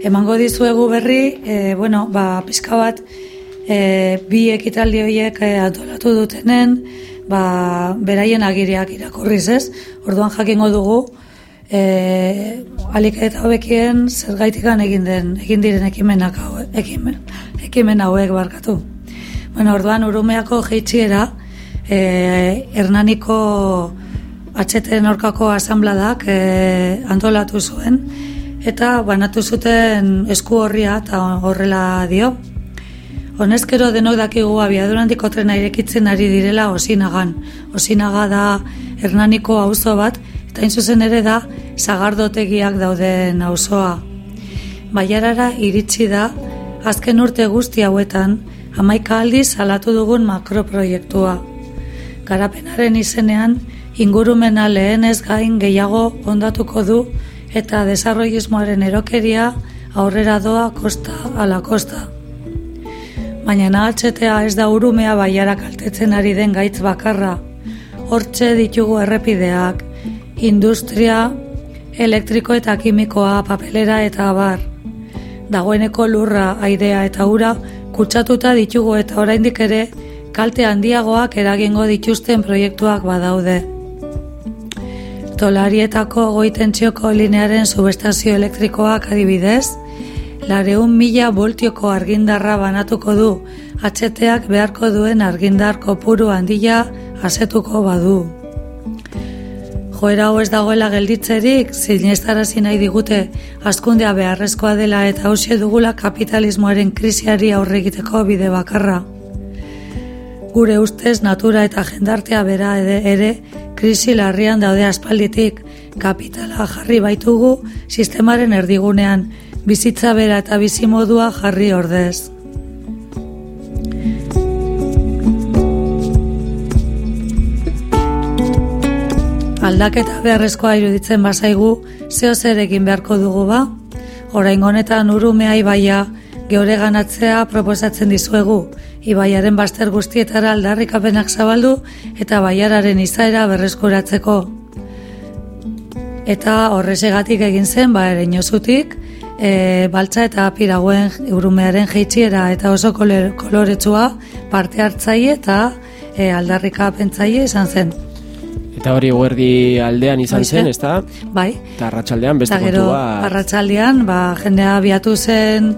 Emango dizuegu berri, e, bueno, ba, pizka bat, e, bi ekitaldi horiek e, antolatu dutenen, ba, beraien agiriak irakurriz ez, orduan jakingo dugu, e, alik eta hobekien zergaitikan egin den, egin diren ekimenak hau, ekimen, ekimen hauek barkatu. Bueno, orduan urumeako jeitxiera e, Hernaniko atxeten aurkako asambladak e, antolatu zuen, eta banatu zuten esku horria eta horrela dio. Honezkero denok dakigu abiadurandiko trena irekitzen ari direla osinagan. Osinaga da Hernaniko auzo bat, eta hain zuzen ere da zagardotegiak dauden auzoa. Baiarara iritsi da, azken urte guzti hauetan, hamaika aldiz salatu dugun makroproiektua. Garapenaren izenean, ingurumena lehenez gain gehiago ondatuko du eta desarrollismoaren erokeria aurrera doa kosta ala kosta. Baina nahatxetea ez da urumea baiara kaltetzen ari den gaitz bakarra. Hortxe ditugu errepideak, industria, elektriko eta kimikoa, papelera eta abar. Dagoeneko lurra, airea eta ura kutsatuta ditugu eta oraindik ere kalte handiagoak eragingo dituzten proiektuak badaude. Tolarietako goitentzioko linearen subestazio elektrikoak adibidez, lareun mila voltioko argindarra banatuko du, atxeteak beharko duen argindar kopuru handia asetuko badu. Joera hau ez dagoela gelditzerik, zinestarazi nahi digute askundea beharrezkoa dela eta hausie dugula kapitalismoaren krisiari aurre egiteko bide bakarra. Gure ustez natura eta jendartea bera ere krisi larrian daude aspalditik, kapitala jarri baitugu sistemaren erdigunean, bizitza bera eta bizimodua jarri ordez. Aldaketa beharrezkoa iruditzen bazaigu, zeo zer egin beharko dugu ba? Orain honetan urumea ibaia geore ganatzea proposatzen dizuegu, ibaiaren baster guztietara aldarrikapenak zabaldu eta baiararen izaera berreskuratzeko. Eta horrezegatik egin zen, ba ere inozutik, e, baltza eta piragoen urumearen jeitxiera eta oso kolor- koloretsua parte hartzaile eta e, aldarrikapentzaile izan zen. Eta hori guerdi aldean izan Hoxe. zen, ezta? Bai, Eta arratsaldean beste kontua... arratsaldean, ba, jendea abiatu zen,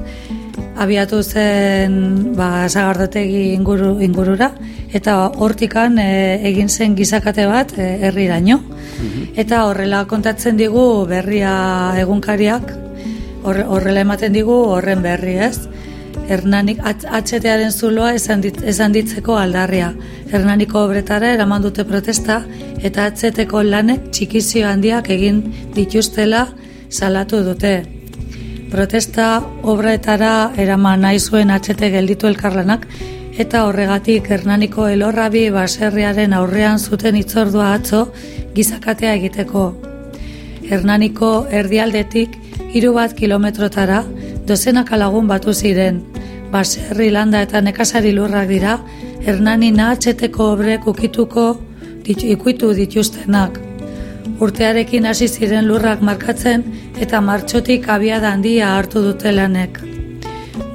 abiatu zen, ba, sagardotegi inguru, ingurura, eta hortikan e, egin zen gizakate bat e, herriraino. Eta horrela kontatzen digu berria egunkariak, horre- horrela ematen digu horren berri ez. Hernanik at- atxetearen zuloa esan, dit, esan ditzeko aldarria. Hernaniko obretara eraman dute protesta eta atzeteko lanek txikizio handiak egin dituztela salatu dute. Protesta obretara eraman nahi zuen atxete gelditu elkarlanak eta horregatik Hernaniko elorrabi baserriaren aurrean zuten itzordua atzo gizakatea egiteko. Hernaniko erdialdetik hiru bat kilometrotara dozenaka lagun batu ziren. Baserri landa eta nekazari lurrak dira, Hernani nahatxeteko obrek ukituko ditu, ikuitu dituztenak. Urtearekin hasi ziren lurrak markatzen eta martxotik abiada handia hartu dute lanek.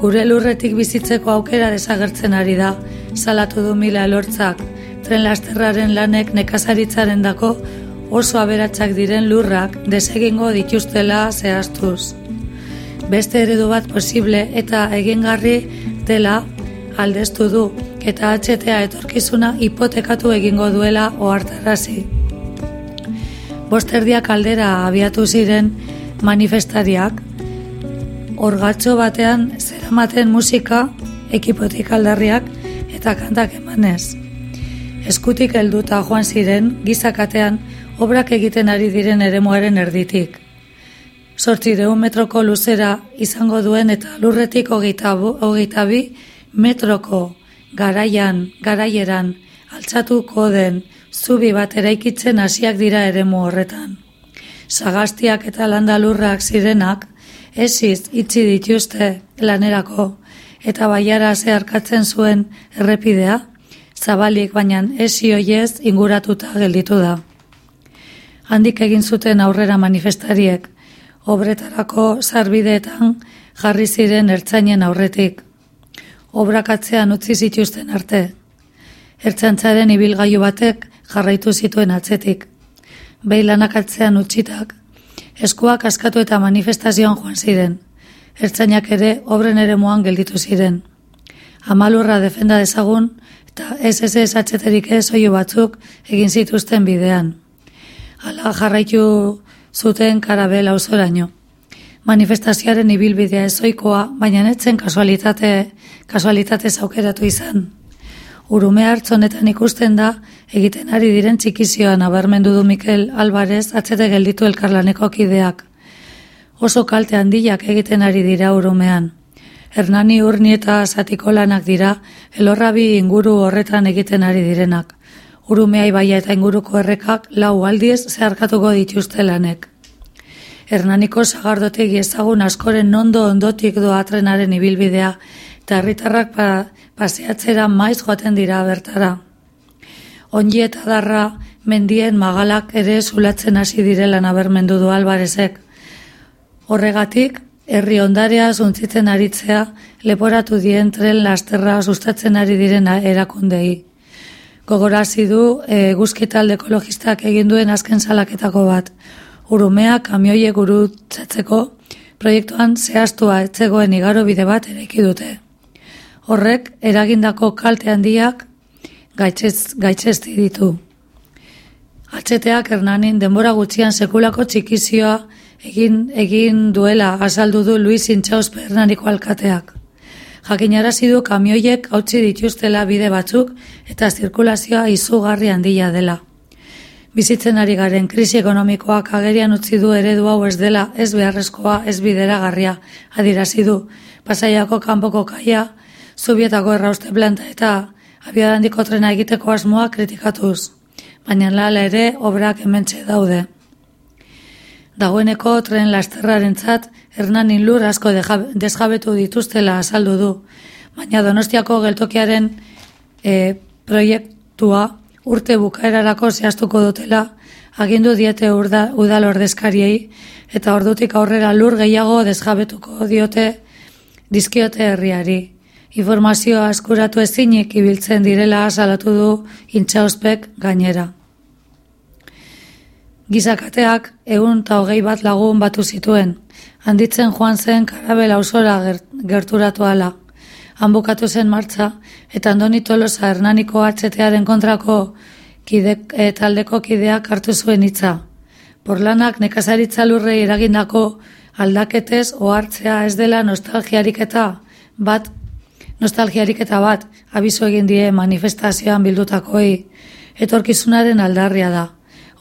Gure lurretik bizitzeko aukera desagertzen ari da, salatu du mila elortzak, tren lasterraren lanek nekazaritzaren dako oso aberatsak diren lurrak desegingo dituztela zehaztuz. Beste eredu bat posible eta egingarri dela aldeztu du eta atxetea etorkizuna hipotekatu egingo duela ohartarazi. Bosterdiak aldera abiatu ziren manifestariak, orgatxo batean zeramaten musika, ekipotik aldarriak eta kantak emanez. Eskutik helduta joan ziren, gizakatean, obrak egiten ari diren eremuaren erditik. Sortzireun metroko luzera izango duen eta lurretik hogeita, hogeita bi metroko garaian, garaieran, altzatuko den zubi bat eraikitzen hasiak dira eremu horretan. Sagaztiak eta landalurrak zirenak, esiz itxi dituzte lanerako eta baiara zeharkatzen zuen errepidea, zabalik baina esi hoiez inguratuta gelditu da. Handik egin zuten aurrera manifestariek, obretarako sarbideetan jarri ziren ertzainen aurretik. Obrakatzean utzi zituzten arte. Ertzantzaren ibilgailu batek jarraitu zituen atzetik. Behi lanak atzean utzitak, eskuak askatu eta manifestazioan joan ziren. Ertzainak ere obren ere gelditu ziren. Amalurra defenda dezagun eta ez ez ez oio batzuk egin zituzten bidean. Hala jarraitu zuten karabela osoraino. Manifestazioaren ibilbidea ezoikoa, baina netzen kasualitate, kasualitate aukeratu izan. Urume hartzonetan ikusten da, egiten ari diren txikizioan abarmendu du Mikel Alvarez atzete gelditu elkarlaneko kideak. Oso kalte handiak egiten ari dira urumean. Hernani urni eta zatiko lanak dira, elorrabi inguru horretan egiten ari direnak. Urumea ibaia eta inguruko errekak lau aldiez zeharkatuko dituzte lanek. Hernaniko sagardotegi ezagun askoren ondo ondotik doa trenaren ibilbidea eta herritarrak pa, paseatzera maiz joaten dira bertara. Ongi eta darra mendien magalak ere zulatzen hasi direla nabermendu du albarezek. Horregatik, herri ondarea zuntzitzen aritzea leporatu dien tren lasterra sustatzen ari direna erakundei. Gogorazi du e, guzkitalde ekologistak egin duen azken salaketako bat. Urumea kamioie gurutzatzeko proiektuan zehaztua etzegoen igaro bide bat eraiki dute. Horrek eragindako kalte handiak gaitxez, gaitxezti ditu. Atxeteak Hernanin denbora gutxian sekulako txikizioa egin, egin duela azaldu du Luis Intxauspe Hernaniko alkateak. Jakinarazi du kamioiek hautsi dituztela bide batzuk eta zirkulazioa izugarri handia dela. Bizitzen ari garen krisi ekonomikoak agerian utzi du eredu hau ez dela ez beharrezkoa ez bideragarria adirazi du. Pasaiako kanpoko kaia, Zubietako errauste planta eta abiadandiko trena egiteko asmoa kritikatuz. Baina lala ere obrak hementxe daude. Dagoeneko tren lasterraren zat, Hernanin lur asko desjabetu dituztela azaldu du. Baina donostiako geltokiaren e, proiektua urte bukaerarako zehaztuko dutela, agindu diete urda, udal ordezkariei, eta ordutik aurrera lur gehiago desjabetuko diote dizkiote herriari. Informazioa askuratu ezinik ibiltzen direla azalatu du intxaospek gainera. Gizakateak egun eta hogei bat lagun batu zituen. Handitzen joan zen karabel ausora ger, gerturatu ala. Han bukatu zen martza eta Andoni Tolosa Hernaniko atxetearen kontrako kide, e, taldeko kideak hartu zuen hitza. Porlanak nekazaritza lurrei eragindako aldaketez ohartzea ez dela nostalgiarik eta bat nostalgiarik eta bat abizu egin die manifestazioan bildutakoei etorkizunaren aldarria da.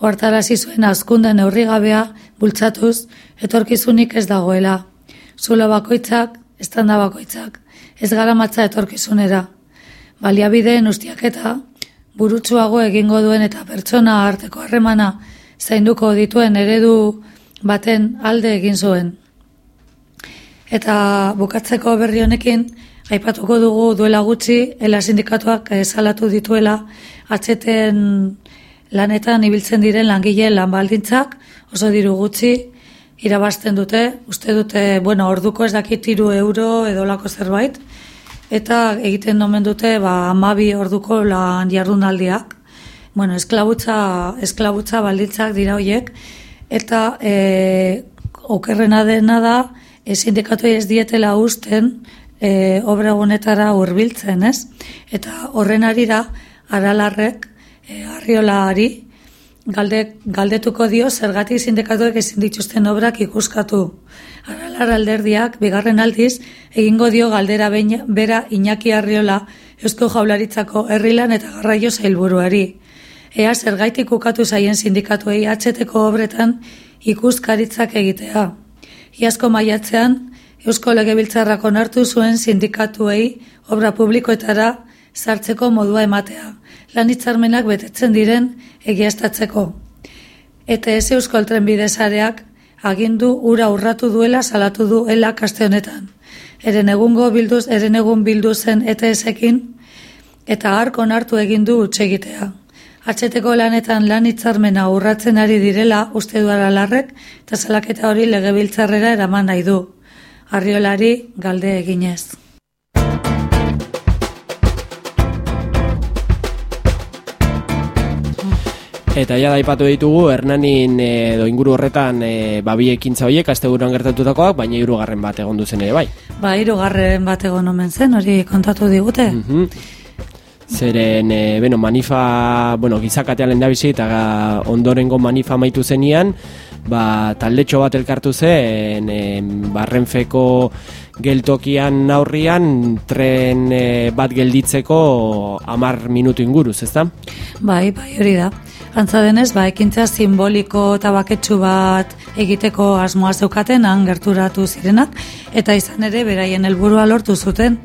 Hortarazi zuen azkunde neurrigabea bultzatuz etorkizunik ez dagoela. Zulo bakoitzak, estanda bakoitzak, ez gara matza etorkizunera. Baliabideen ustiaketa, burutsuago egingo duen eta pertsona arteko harremana zainduko dituen eredu baten alde egin zuen. Eta bukatzeko berri honekin, aipatuko dugu duela gutxi, ela sindikatuak eh, salatu dituela atxeten lanetan ibiltzen diren langile lan baldintzak, oso diru gutxi, irabazten dute, uste dute, bueno, orduko ez dakit tiru euro edo lako zerbait, eta egiten nomen dute, ba, amabi orduko lan jardunaldiak, bueno, esklabutza, esklabutza baldintzak dira hoiek, eta e, okerrena dena da, e, sindikatu ez dietela usten, e, obra honetara hurbiltzen, ez? Eta horren arira, aralarrek, e, arriolari, galde, galdetuko dio zergatik sindikatuek ezin dituzten obrak ikuskatu. Aralar alderdiak, bigarren aldiz, egingo dio galdera beina, bera Iñaki Arriola Eusko Jaularitzako herrilan eta garraio zailburuari. Ea zergaitik ukatu zaien sindikatuei atxeteko obretan ikuskaritzak egitea. Iazko maiatzean, Eusko Legebiltzarrak onartu zuen sindikatuei obra publikoetara sartzeko modua ematea. Lan hitzarmenak betetzen diren egiaztatzeko. Eta ez Euskal Trenbidesareak agindu ura urratu duela salatu duela kaste honetan. Eren egungo bilduz, eren egun bildu zen eta ezekin, eta hark onartu egin du utxegitea. Atxeteko lanetan lan hitzarmena urratzen ari direla uste duara larrek, eta salaketa hori legebiltzarrera eraman nahi du. Arriolari galde eginez. Eta ja da aipatu ditugu Hernanin eh, edo inguru horretan e, babi ekintza horiek asteburuan gertatutakoak, baina hirugarren bat egon duzen ere bai. Ba, hirugarren bat egon omen zen, hori kontatu digute. Mhm. Zeren, e, beno, manifa, bueno, gizakatea lehen da bizi, eta ondorengo manifa amaitu zenian, ba, taldetxo bat elkartu zen, e, barrenfeko geltokian aurrian tren e, bat gelditzeko amar minutu inguruz, ezta? Bai, bai, hori da. Antza denez, ba, ekintza simboliko eta baketsu bat egiteko asmoa zeukaten han gerturatu zirenak, eta izan ere beraien helburua lortu zuten.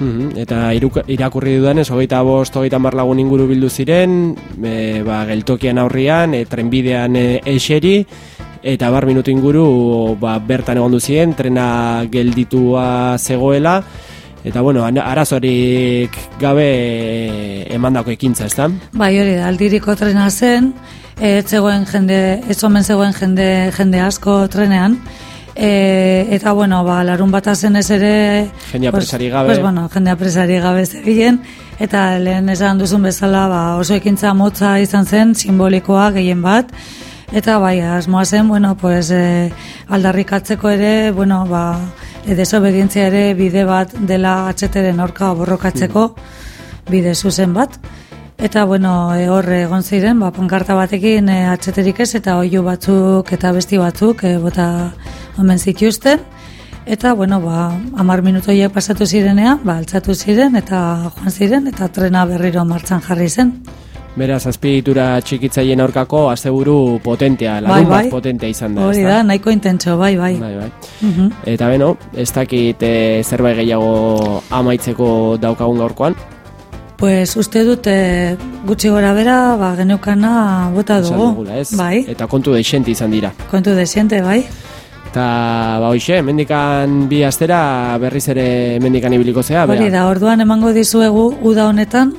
Mhm, Eta iruka- irakurri dudanez, hogeita bost, hogeita hamar lagun inguru bildu ziren, e, ba, geltokian aurrian, e, trenbidean e, eseri, eta bar minutu inguru ba, bertan egon ziren, trena gelditua zegoela, eta bueno, arazorik gabe e, emandako ekintza, ezta? Bai, hori da, aldiriko trena zen, ez zegoen jende, ez omen zegoen jende, jende asko trenean, e, eta bueno, ba, larun bat zenez ere... Jende apresari gabe. Pues, bueno, jende apresari gabe zebilen, eta lehen esan duzun bezala ba, oso ekintza motza izan zen, simbolikoa gehien bat, eta bai, asmoa zen, bueno, pues, e, aldarrikatzeko ere, bueno, ba, e, desobedientzia ere bide bat dela atxeteren orka borrokatzeko bide zuzen bat. Eta bueno, e, hor egon ziren, ba, pankarta batekin e, atxeterik ez eta oihu batzuk eta besti batzuk e, bota omen zituzten. Eta bueno, ba, amar minutoiek pasatu zirenean, ba, altzatu ziren eta joan ziren eta trena berriro martxan jarri zen. Beraz, azpiegitura txikitzaien aurkako asteburu potentea, larun bat potentea izan da, Bai, Hori da, nahiko intentso, bai, bai. Bai, bai. Mhm. Eta beno, ez dakit e, zerbait gehiago amaitzeko daukagun gaurkoan. Pues uste dut e, gutxi gora bera, ba, geneukana bota dugu. Bai, Eta kontu deixente izan dira. kontu desiente, bai. Eta, ba, hoxe, mendikan bi astera berriz ere mendikan ibiliko zea. Hori da, orduan emango dizuegu uda honetan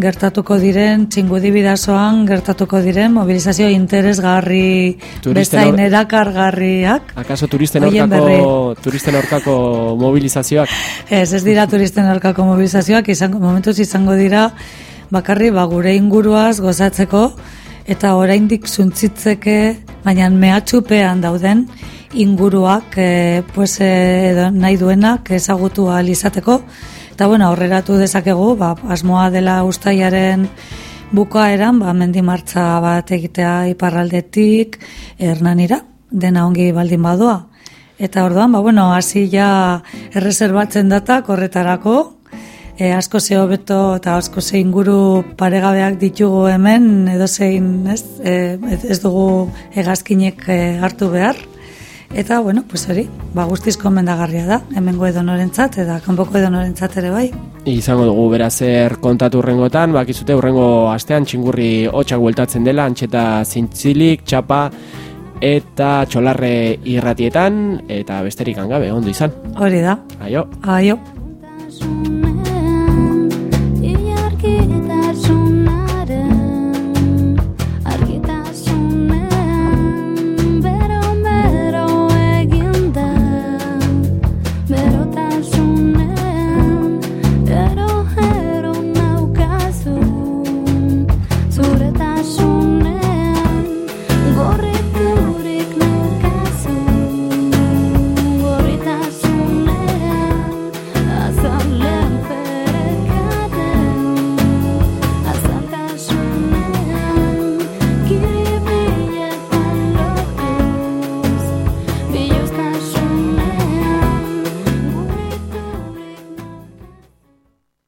gertatuko diren, txingudi bidazoan gertatuko diren mobilizazio interesgarri bezain erakargarriak. Akaso turisten aurkako, turisten aurkako mobilizazioak? Ez, ez dira turisten aurkako mobilizazioak, izango, momentuz izango dira bakarri ba, gure inguruaz gozatzeko eta oraindik zuntzitzeke, baina mehatxupean dauden inguruak e, pues, e, nahi duenak ezagutu ahal izateko. Eta bueno, aurreratu dezakegu, ba, asmoa dela ustaiaren bukaeran, ba, mendimartza bat egitea iparraldetik, hernanira, dena ongi baldin badoa. Eta orduan, ba, bueno, hasi ja erreserbatzen datak horretarako, e, asko ze hobeto eta asko ze inguru paregabeak ditugu hemen, edo zein, ez, e, ez dugu hegazkinek e, hartu behar. Eta, bueno, pues hori, ba, guztiz komendagarria da, hemengo edonorentzat, eta kanpoko edonorentzat ere bai. Izango dugu beraz zer kontatu urrengotan, bakizute urrengo astean txingurri hotxak bueltatzen dela, antxeta zintzilik, txapa eta txolarre irratietan, eta besterik hangabe, ondo izan. Hori da, Aio. aio.